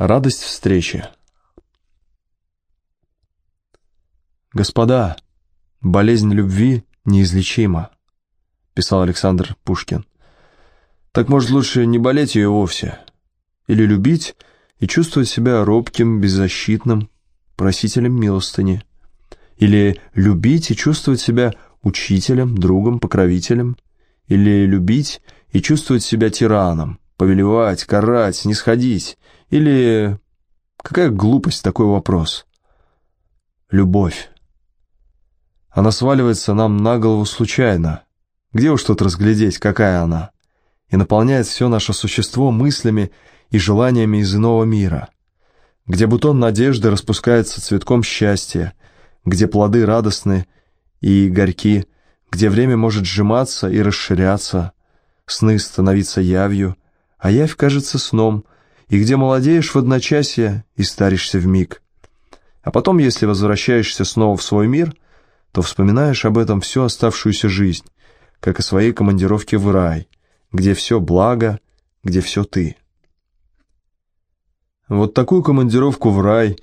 Радость встречи. «Господа, болезнь любви неизлечима», — писал Александр Пушкин. «Так, может, лучше не болеть ее вовсе? Или любить и чувствовать себя робким, беззащитным, просителем милостыни? Или любить и чувствовать себя учителем, другом, покровителем? Или любить и чувствовать себя тираном, повелевать, карать, снисходить? Или... Какая глупость такой вопрос? Любовь. Она сваливается нам на голову случайно. Где уж тут разглядеть, какая она? И наполняет все наше существо мыслями и желаниями из иного мира. Где бутон надежды распускается цветком счастья, где плоды радостны и горьки, где время может сжиматься и расширяться, сны становиться явью, а явь кажется сном — и где молодеешь в одночасье и старишься в миг. А потом, если возвращаешься снова в свой мир, то вспоминаешь об этом всю оставшуюся жизнь, как о своей командировке в рай, где все благо, где все ты. Вот такую командировку в рай,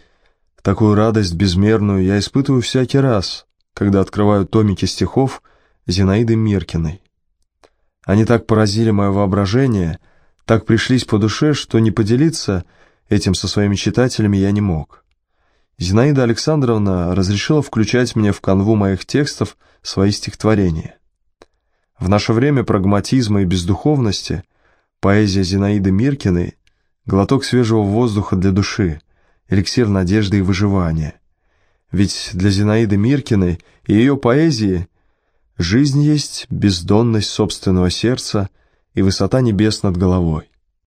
такую радость безмерную я испытываю всякий раз, когда открываю томики стихов Зинаиды Миркиной. Они так поразили мое воображение — так пришлись по душе, что не поделиться этим со своими читателями я не мог. Зинаида Александровна разрешила включать мне в канву моих текстов свои стихотворения. В наше время прагматизма и бездуховности поэзия Зинаиды Миркиной — глоток свежего воздуха для души, эликсир надежды и выживания. Ведь для Зинаиды Миркиной и ее поэзии жизнь есть бездонность собственного сердца — и высота небес над головой.